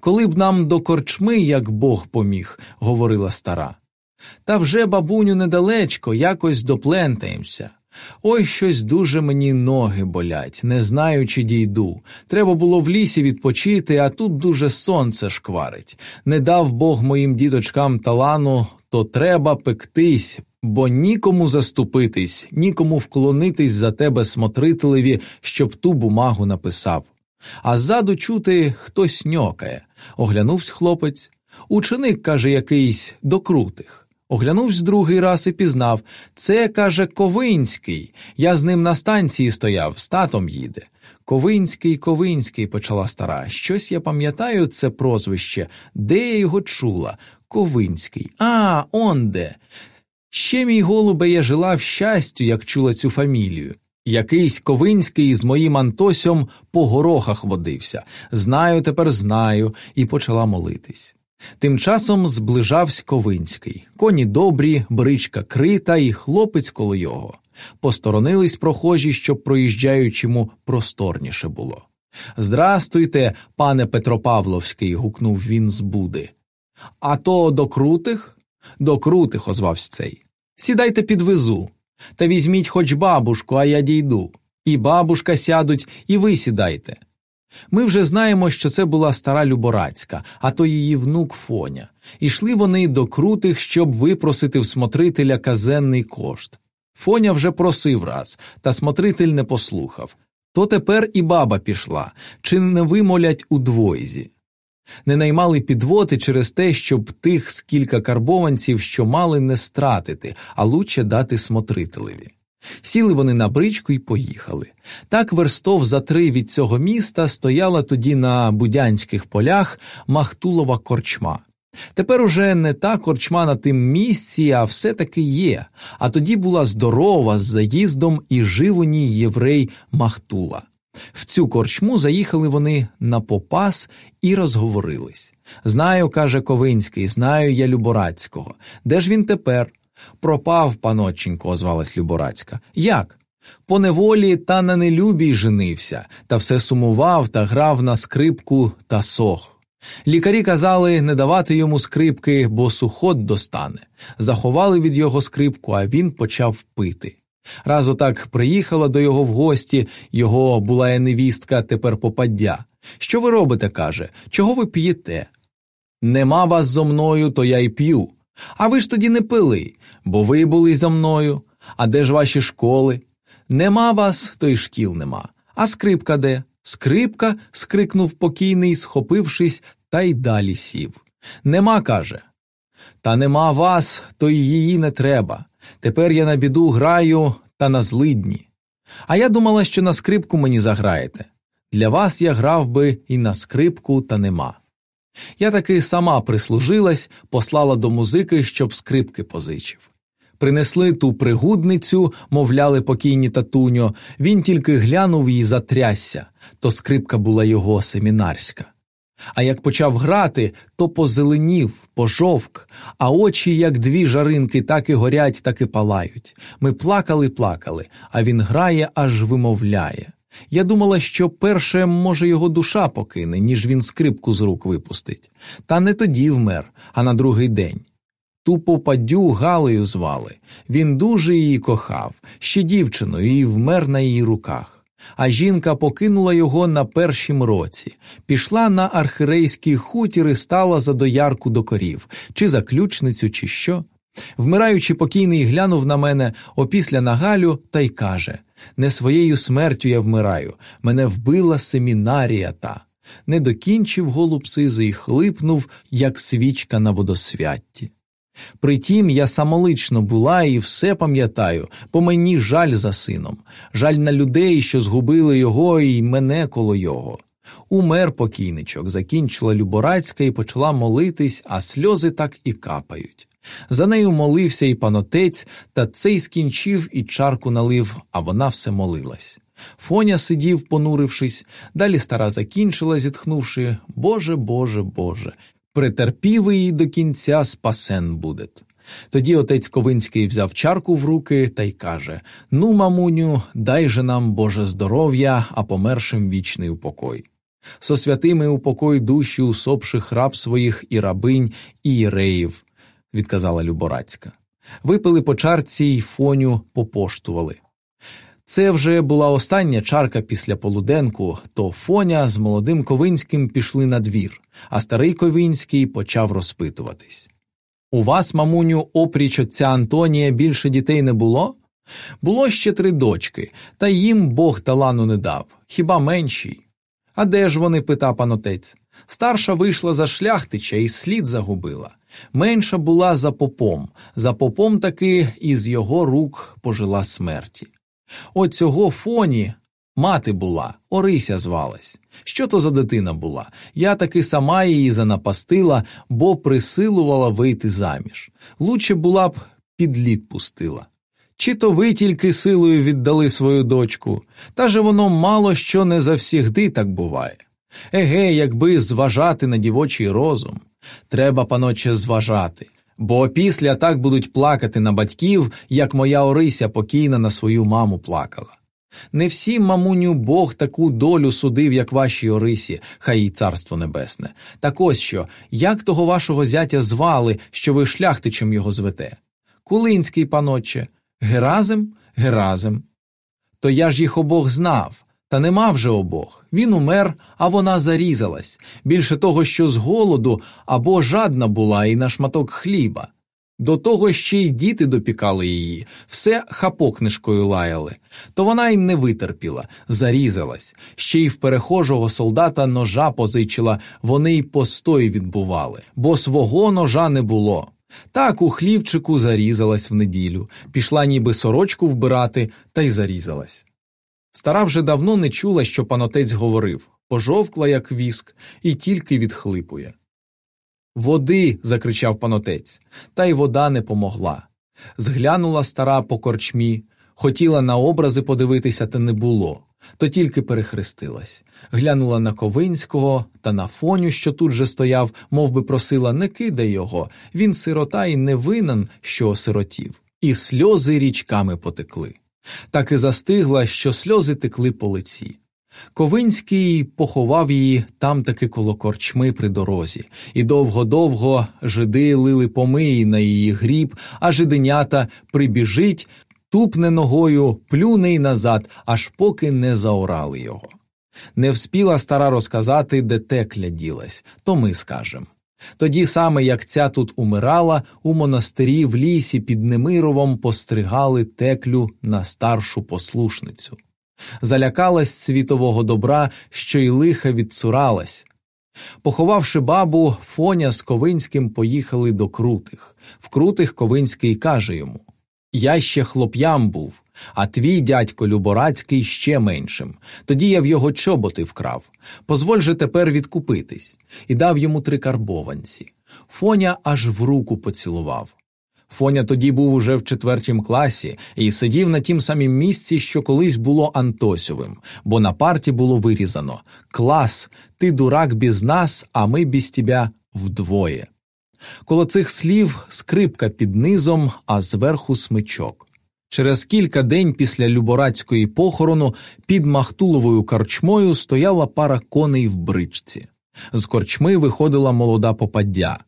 Коли б нам до корчми, як Бог поміг, говорила стара. Та вже, бабуню, недалечко, якось доплентаємося. Ой, щось дуже мені ноги болять, не знаю, чи дійду. Треба було в лісі відпочити, а тут дуже сонце шкварить. Не дав Бог моїм діточкам талану, то треба пектись, бо нікому заступитись, нікому вклонитись за тебе смотрителеві, щоб ту бумагу написав. А ззаду чути хтось ньокає. Оглянувся хлопець. Ученик, каже, якийсь до крутих. Оглянувся другий раз і пізнав це, каже, Ковинський. Я з ним на станції стояв, з татом їде. Ковинський, Ковинський, почала стара. Щось я пам'ятаю це прозвище, де я його чула. Ковинський. А, он де. Ще мій голубе я жила в щастю, як чула цю фамілію. Якийсь Ковинський з моїм Антосьом по горохах водився. Знаю, тепер знаю, і почала молитись. Тим часом зближався Ковинський, коні добрі, бричка крита і хлопець коло його. Посторонились прохожі, щоб проїжджаючому просторніше було. Здрастуйте, пане Петропавловський, гукнув він з буди. А то до крутих? До крутих, озвався цей. Сідайте підвезу. Та візьміть хоч бабушку, а я дійду. І бабушка сядуть, і ви сідайте. Ми вже знаємо, що це була стара Люборацька, а то її внук Фоня. Ішли вони до крутих, щоб випросити в смотрителя казенний кошт. Фоня вже просив раз, та смотритель не послухав. То тепер і баба пішла, чи не вимолять у двойзі. Не наймали підводи через те, щоб тих скілька карбованців, що мали не стратити, а лучше дати смотрителеві. Сіли вони на бричку і поїхали. Так верстов за три від цього міста стояла тоді на будянських полях Махтулова корчма. Тепер уже не та корчма на тим місці, а все таки є, а тоді була здорова з заїздом і жив у ній єврей Махтула. В цю корчму заїхали вони на попас і розговорились. Знаю, каже Ковинський, знаю я Люборацького. Де ж він тепер? Пропав, паноченько, озвалась Люборацька. Як? По неволі та на нелюбій женився, та все сумував та грав на скрипку та сох. Лікарі казали не давати йому скрипки, бо сухот достане. Заховали від його скрипку, а він почав пити. Раз отак приїхала до його в гості, його була невістка, тепер попаддя. Що ви робите, каже, чого ви п'єте? Нема вас зо мною, то я й п'ю. А ви ж тоді не пили, бо ви були за мною. А де ж ваші школи? Нема вас, то й шкіл нема. А скрипка де? Скрипка. скрикнув покійний, схопившись, та й далі сів. Нема, каже. Та нема вас, то й її не треба. Тепер я на біду граю та на злидні. А я думала, що на скрипку мені заграєте. Для вас я грав би і на скрипку, та нема. Я таки сама прислужилась, послала до музики, щоб скрипки позичив. Принесли ту пригудницю, мовляли покійні татуньо, він тільки глянув і затрясся, то скрипка була його семінарська. А як почав грати, то позеленів, пожовк, а очі, як дві жаринки, так і горять, так і палають. Ми плакали, плакали, а він грає, аж вимовляє. Я думала, що перше, може, його душа покине, ніж він скрипку з рук випустить. Та не тоді вмер, а на другий день. Ту попадю Галею звали. Він дуже її кохав, ще дівчиною, і вмер на її руках. А жінка покинула його на першім році, пішла на архирейський хутір і стала за доярку до корів, чи за ключницю, чи що. Вмираючи, покійний глянув на мене опісля на Галю та й каже не своєю смертю я вмираю, мене вбила семінарія та. Не докінчив голуб сизий, хлипнув, як свічка на водосвятті. Притім я самолично була і все пам'ятаю, бо мені жаль за сином, жаль на людей, що згубили його і мене коло його. Умер покійничок, закінчила Люборацька і почала молитись, а сльози так і капають. За нею молився і панотець, та цей скінчив і чарку налив, а вона все молилась. Фоня сидів, понурившись, далі стара закінчила, зітхнувши Боже, Боже, Боже, претерпів її до кінця спасен буде. Тоді отець Ковинський взяв чарку в руки та й каже Ну, мамуню, дай же нам Боже здоров'я, а помершим вічний упокой. Со святими упокой душі усопших раб своїх і рабинь, і єреїв, відказала Люборацька. Випили по чарці й фоню попоштували. Це вже була остання чарка після полуденку, то фоня з молодим Ковинським пішли на двір, а старий Ковинський почав розпитуватись. У вас, мамуню, опріч отця Антонія більше дітей не було? Було ще три дочки, та їм Бог талану не дав, хіба менші. А де ж вони? питав панотець. Старша вийшла за шляхтича і слід загубила. Менша була за попом, за попом таки із його рук пожила смерті. От цього фоні мати була, Орися звалась. Що то за дитина була? Я таки сама її занапастила, бо присилувала вийти заміж. Лучше була б під лід пустила. Чи то ви тільки силою віддали свою дочку, та же воно мало що не завсігди так буває. Еге, якби зважати на дівочий розум. Треба, паноче, зважати, бо після так будуть плакати на батьків, як моя Орися покійна на свою маму плакала. Не всім, мамуню, Бог таку долю судив, як вашій Орисі, хай їй царство небесне. Так ось що, як того вашого зятя звали, що ви шляхтичем його звете? Кулинський, паноче, Геразим? Геразим. То я ж їх обох знав. Та нема вже обох. Він умер, а вона зарізалась. Більше того, що з голоду або жадна була і на шматок хліба. До того ще й діти допікали її, все хапокнижкою лаяли. То вона й не витерпіла, зарізалась, ще й в перехожого солдата ножа позичила, вони й постой відбували, бо свого ножа не було. Так у хлівчику зарізалась в неділю, пішла ніби сорочку вбирати, та й зарізалась. Стара вже давно не чула, що панотець говорив, пожовкла, як віск, і тільки відхлипує. Води. закричав панотець, та й вода не помогла. Зглянула стара по корчмі, хотіла на образи подивитися, та не було, то тільки перехрестилась. Глянула на Ковинського та на фоню, що тут же стояв, мов би просила не кидай його, він сирота і не винен, що осиротів, і сльози річками потекли. Так і застигла, що сльози текли по лиці. Ковинський поховав її там таки коло корчми при дорозі, і довго-довго жиди лили помиї на її гріб, а жиденята прибіжить, тупне ногою, плюне й назад, аж поки не заорали його. Не вспіла стара розказати, де текля ділась, то ми скажем. Тоді саме як ця тут умирала, у монастирі в лісі під Немировом постригали теклю на старшу послушницю. Залякалась світового добра, що й лиха відцуралась. Поховавши бабу, Фоня з Ковинським поїхали до крутих. В крутих Ковинський каже йому Я ще хлоп'ям був, а твій дядько Люборацький ще меншим. Тоді я в його чоботи вкрав. Позволь же тепер відкупитись, і дав йому три карбованці. Фоня аж в руку поцілував. Фоня тоді був уже в четвертім класі і сидів на тім самім місці, що колись було Антосьовим, бо на парті було вирізано Клас, ти дурак без нас, а ми без тебе вдвоє. Коло цих слів скрипка під низом, а зверху смичок. Через кілька день після Люборацької похорону під Махтуловою корчмою стояла пара коней в бричці. З корчми виходила молода попаддя.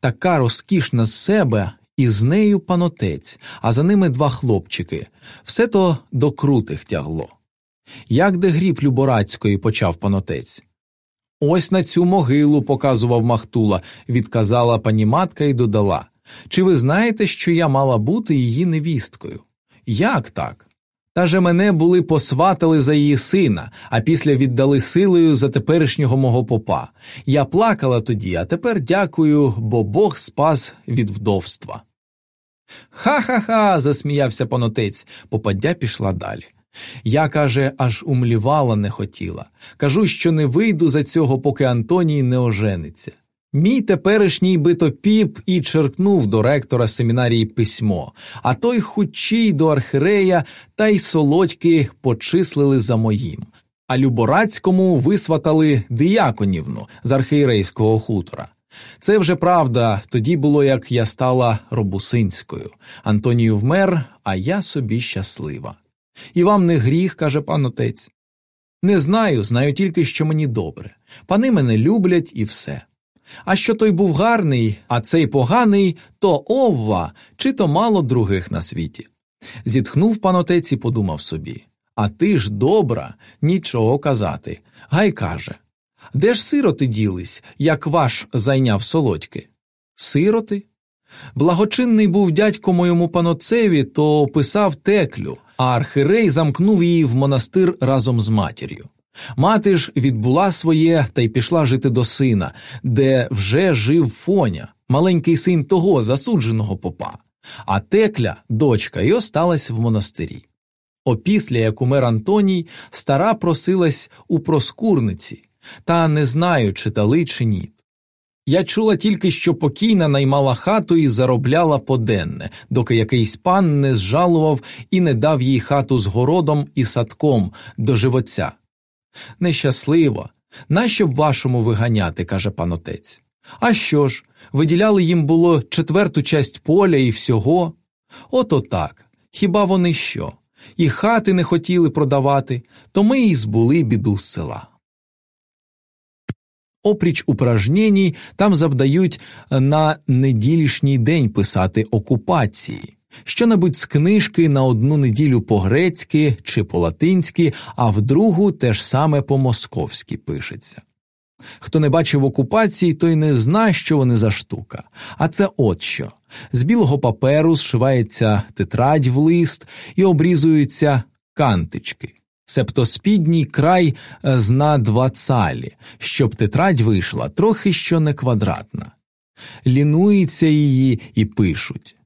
Така розкішна з себе, і з нею панотець, а за ними два хлопчики. Все то до крутих тягло. Як де гріб Люборацької почав панотець. Ось на цю могилу показував Махтула, відказала пані матка і додала Чи ви знаєте, що я мала бути її невісткою? Як так? Та же мене були посватали за її сина, а після віддали силою за теперішнього мого попа. Я плакала тоді, а тепер дякую, бо Бог спас від вдовства. Ха ха ха. засміявся понотець, попаддя пішла далі. Я, каже, аж умлівала не хотіла. Кажу, що не вийду за цього, поки Антоній не ожениться. Мій теперішній битопіп і черкнув до ректора семінарії письмо, а той хучій до архирея та й солодьки почислили за моїм, а Люборацькому висватали дияконівну з архиєрейського хутора. Це вже правда, тоді було як я стала робусинською. Антонію вмер, а я собі щаслива. І вам не гріх, каже пан отець. Не знаю, знаю тільки, що мені добре. Пани мене люблять і все. А що той був гарний, а цей поганий, то овва, чи то мало других на світі. Зітхнув панотець і подумав собі А ти ж добра, нічого казати. Гай каже Де ж сироти ділись, як ваш зайняв солодьки? Сироти? Благочинний був дядько моєму паноцеві, то писав теклю, а архирей замкнув її в монастир разом з матір'ю. Мати ж відбула своє та й пішла жити до сина, де вже жив Фоня, маленький син того засудженого попа, а текля, дочка, й осталась в монастирі. Опісля, як умер Антоній, стара просилась у проскурниці, та не знаю, чи дали, чи ні. Я чула тільки, що покійна наймала хату і заробляла поденне, доки якийсь пан не зжалував і не дав їй хату з городом і садком до живоця. Нещасливо. Нащо б вашому виганяти, каже панотець. А що ж, виділяли їм було четверту часть поля і всього? Ото так. Хіба вони що? І хати не хотіли продавати, то ми і збули біду з села. Опріч упражненій там завдають на неділішній день писати окупації щонебудь з книжки на одну неділю по грецьки чи по латинськи, а в другу теж саме по московськи пишеться. Хто не бачив окупації, той не знає, що вони за штука. А це от що. З білого паперу зшивається тетрадь в лист і обрізуються кантички, себто спідній край е, зна два цалі, щоб тетрадь вийшла трохи що не квадратна. Лінується її і пишуть.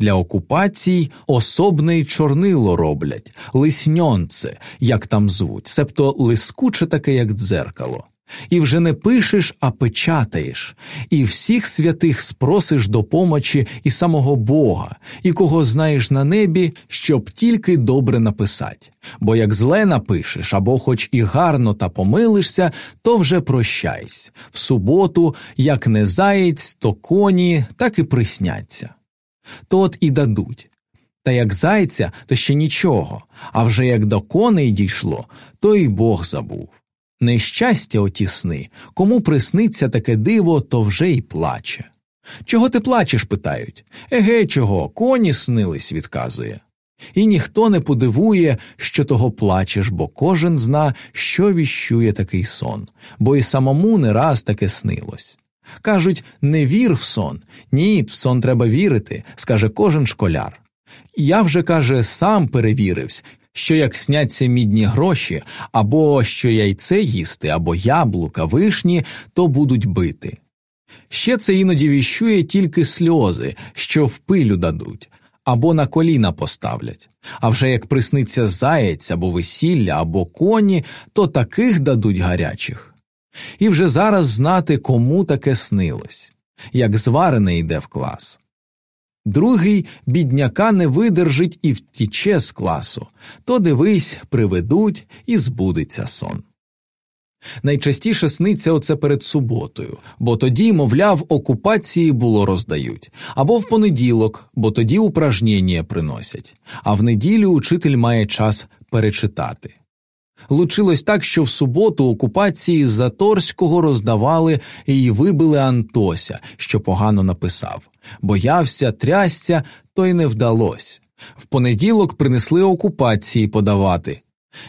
Для окупацій особне чорнило роблять, лисньонце, як там звуть, себто лискуче таке, як дзеркало. І вже не пишеш, а печатаєш, і всіх святих спросиш до помочі і самого Бога, і кого знаєш на небі, щоб тільки добре написать. Бо як зле напишеш, або хоч і гарно та помилишся, то вже прощайсь. В суботу, як не заєць, то коні, так і присняться то от і дадуть. Та як зайця, то ще нічого, а вже як до коней дійшло, то й Бог забув. Нещастя оті сни, кому присниться таке диво, то вже й плаче. Чого ти плачеш? питають. Еге, чого, коні снились, відказує. І ніхто не подивує, що того плачеш, бо кожен зна, що віщує такий сон, бо й самому не раз таке снилось. Кажуть, не вір в сон. Ні, в сон треба вірити, скаже кожен школяр. Я вже, каже, сам перевірився, що як сняться мідні гроші, або що яйце їсти, або яблука, вишні, то будуть бити. Ще це іноді віщує тільки сльози, що в пилю дадуть, або на коліна поставлять. А вже як присниться заєць або весілля, або коні, то таких дадуть гарячих і вже зараз знати, кому таке снилось, як зварене йде в клас. Другий бідняка не видержить і втіче з класу, то дивись, приведуть і збудеться сон. Найчастіше сниться оце перед суботою, бо тоді, мовляв, окупації було роздають, або в понеділок, бо тоді упражнення приносять, а в неділю учитель має час перечитати. Лучилось так, що в суботу окупації Заторського роздавали і вибили Антося, що погано написав. Боявся, трясся, то й не вдалось. В понеділок принесли окупації подавати.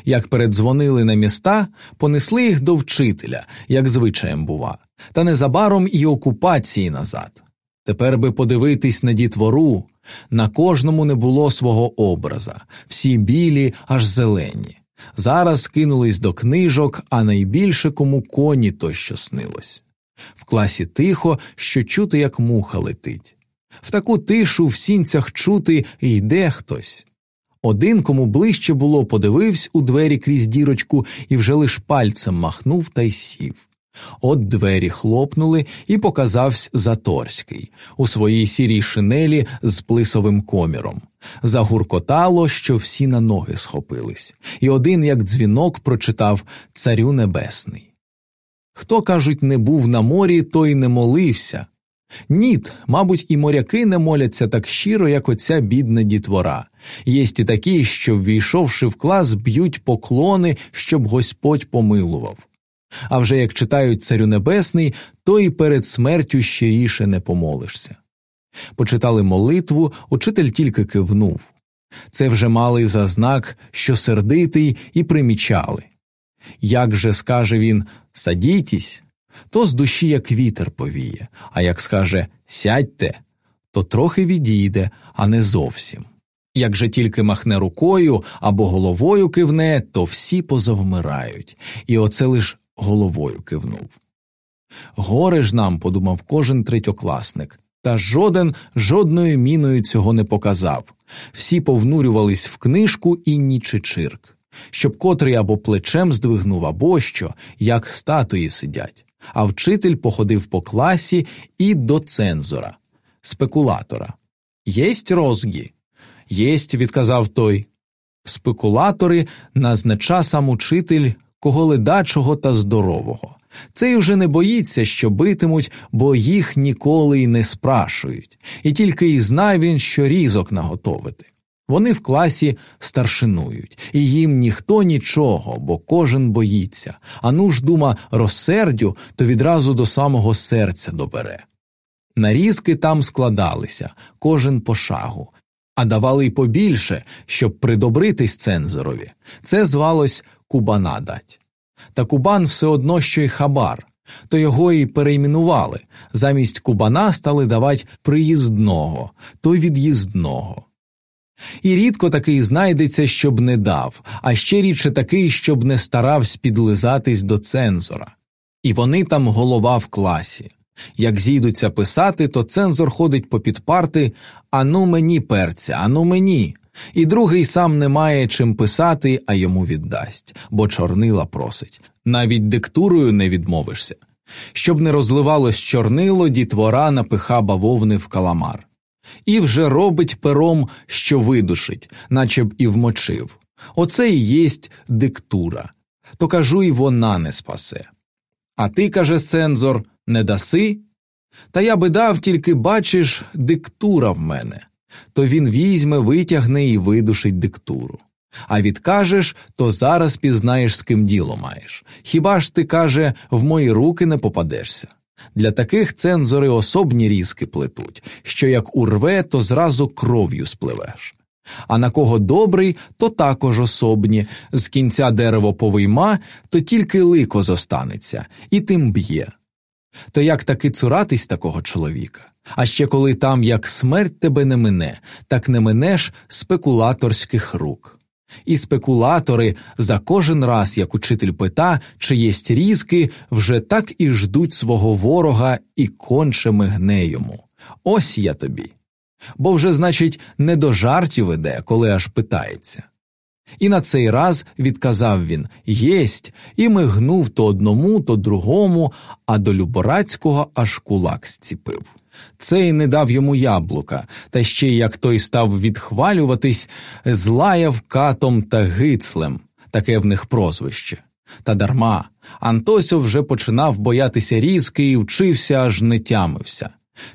Як передзвонили на міста, понесли їх до вчителя, як звичаєм бува, та незабаром і окупації назад. Тепер би подивитись на дітвору, на кожному не було свого образа, всі білі, аж зелені. Зараз кинулись до книжок, а найбільше кому коні то що снилось. В класі тихо, що чути, як муха летить. В таку тишу в сінцях чути йде хтось. Один, кому ближче було, подивився у двері крізь дірочку і вже лиш пальцем махнув та й сів. От двері хлопнули, і показався Заторський у своїй сірій шинелі з плисовим коміром. Загуркотало, що всі на ноги схопились, і один, як дзвінок, прочитав Царю Небесний. Хто, кажуть, не був на морі, той не молився. Ніт, мабуть, і моряки не моляться так щиро, як оця бідна дітвора. Єсть і такі, що, ввійшовши в клас, б'ють поклони, щоб Господь помилував. А вже як читають Царю Небесний, то і перед смертю щиріше не помолишся. Почитали молитву, учитель тільки кивнув. Це вже мали за знак, що сердитий, і примічали. Як же скаже він садітесь, то з душі як вітер повіє, а як скаже сядьте, то трохи відійде, а не зовсім. Як же тільки махне рукою або головою кивне, то всі позавмирають, і оце лиш головою кивнув. Горе ж нам, подумав кожен третьокласник, та жоден жодною міною цього не показав. Всі повнурювались в книжку і нічичирк, щоб котрий або плечем здвигнув, або що, як статуї сидять, а вчитель походив по класі і до цензора, спекулятора. Єсть розгі? Єсть, відказав той. Спекулятори назнача сам учитель кого ледачого та здорового. Цей уже не боїться, що битимуть, бо їх ніколи й не спрашують, і тільки й знає він, що різок наготовити. Вони в класі старшинують, і їм ніхто нічого, бо кожен боїться, а ну ж, дума, розсердю, то відразу до самого серця добере. Нарізки там складалися, кожен по шагу, а давали й побільше, щоб придобритись цензорові. Це звалось кубана дать. Та кубан все одно що й хабар, то його і перейменували, замість кубана стали давати приїздного, то від'їздного. І рідко такий знайдеться, щоб не дав, а ще рідше такий, щоб не старався підлизатись до цензора. І вони там голова в класі. Як зійдуться писати, то цензор ходить попід парти ану мені перця, ану мені. І другий сам не має чим писати, а йому віддасть, бо чорнила просить. Навіть диктурою не відмовишся. Щоб не розливалось чорнило, дітвора напиха бавовни в каламар. І вже робить пером, що видушить, наче б і вмочив. Оце і єсть диктура. То кажу, і вона не спасе. А ти, каже цензор, не даси? Та я би дав, тільки бачиш, диктура в мене то він візьме, витягне і видушить диктуру. А відкажеш, то зараз пізнаєш, з ким діло маєш. Хіба ж ти, каже, в мої руки не попадешся? Для таких цензори особні різки плетуть, що як урве, то зразу кров'ю спливеш. А на кого добрий, то також особні, з кінця дерево повийма, то тільки лико зостанеться, і тим б'є. То як таки цуратись такого чоловіка? А ще коли там як смерть тебе не мине, так не минеш спекулаторських рук. І спекулатори за кожен раз, як учитель пита, чи єсть різки, вже так і ждуть свого ворога і конче мигне йому. Ось я тобі. Бо вже, значить, не до жартів іде, коли аж питається. І на цей раз відказав він єсть, і мигнув то одному, то другому, а до Люборацького аж кулак зціпив. Цей не дав йому яблука, та ще як той став відхвалюватись, злаяв катом та гицлем таке в них прозвище. Та дарма Антосьо вже починав боятися різки і вчився, аж не тямився.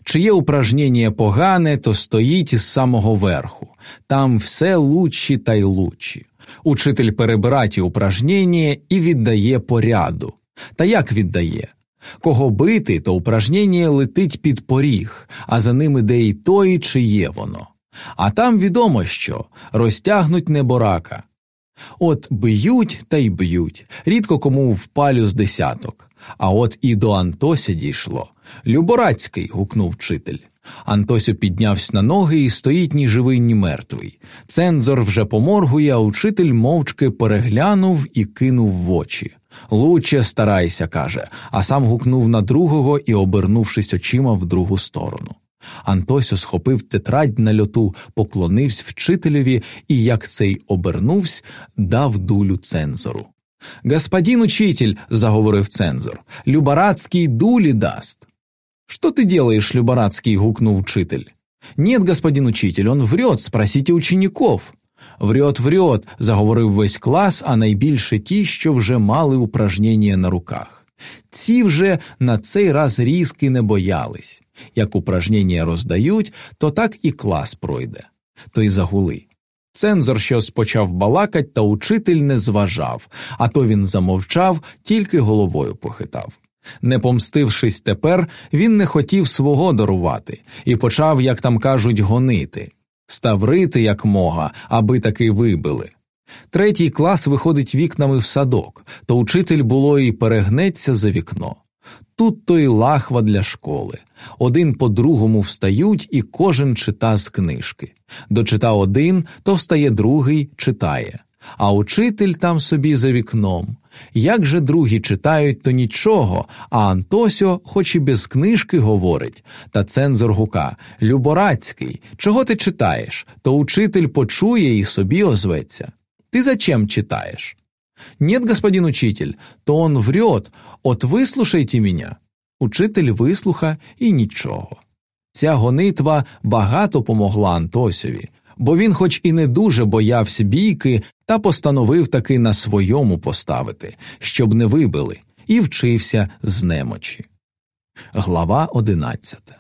Чиє упражнення погане, то стоїть із самого верху, там все лучші та й лучші. Учитель перебирає ті упражнення і віддає поряду. Та як віддає? Кого бити, то упражнення летить під поріг, а за ним іде й той, чи є воно. А там відомо що розтягнуть неборака. От б'ють та й б'ють, рідко кому впалю з десяток. А от і до Антося дійшло. Люборацький. гукнув вчитель. Антосю піднявся на ноги і стоїть ні живий, ні мертвий. Цензор вже поморгує, а учитель мовчки переглянув і кинув в очі. Лучше старайся, каже, а сам гукнув на другого і, обернувшись очима в другу сторону. Антосю схопив тетрадь на льоту, поклонився вчителеві і, як цей обернувся, дав дулю цензору. Господин учитель, заговорив цензор, Любарацкий дули даст. Что ты делаешь, Любарацкий? гукнул учитель. Нет, господин учитель, он врет, спросите учеников. Врет, врет, заговорив весь клас, а найбільше ті, що вже мали упражнення на руках. Ці вже на цей раз різки не боялись як упражнення роздають, то так і клас пройде, то й загули. Цензор щось почав балакать, та учитель не зважав, а то він замовчав, тільки головою похитав. Не помстившись тепер, він не хотів свого дарувати і почав, як там кажуть, гонити, став рити, як мога, аби таки вибили. Третій клас виходить вікнами в садок, то учитель було і перегнеться за вікно. Тут то й лахва для школи. Один по другому встають, і кожен чита з книжки. Дочита один, то встає другий, читає. А учитель там собі за вікном. Як же другі читають, то нічого, а Антосьо, хоч і без книжки, говорить, та цензор гука Люборацький, чого ти читаєш? То учитель почує і собі озветься. Ти зачем читаєш? Нет, господин учитель, то он врет, от вислушайте меня. Учитель вислуха і нічого. Ця гонитва багато помогла Антосові, бо він, хоч і не дуже боявся бійки, та постановив таки на своєму поставити, щоб не вибили, і вчився з немочі. Глава одинадцята